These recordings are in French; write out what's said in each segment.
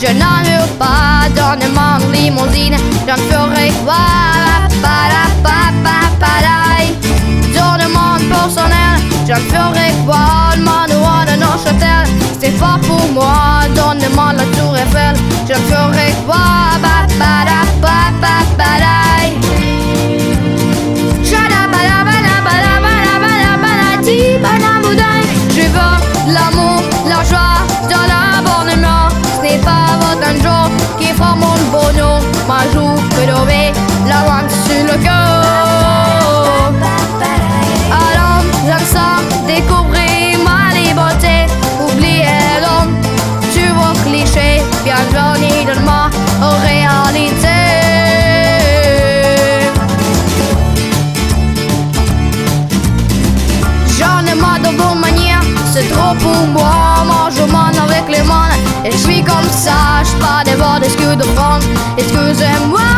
je n'en veux pas. Donne-moi une limousine, je ne ferai quoi. Donne-moi un personnel, je ne ferai quoi. Le manoir de Neuchâtel, c'est pas pour moi. Donne-moi la tour Eiffel, je ne ferai quoi. Pas jour qui fera mon bonheur. Ma joue que lever la main sur le cœur. Alors, j'aime découvrir ma liberté. Oubliez donc, tu vois cliché, bienvenue dans ma réalité. J'en ai marre de vos manières, c'est trop pour moi. Je suis comme ça. Je pas des bords d'excuses de France, excusez-moi.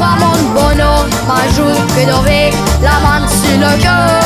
Jour qui fera mon bonheur. Ma joue que d'ouvrir la main sur le cœur.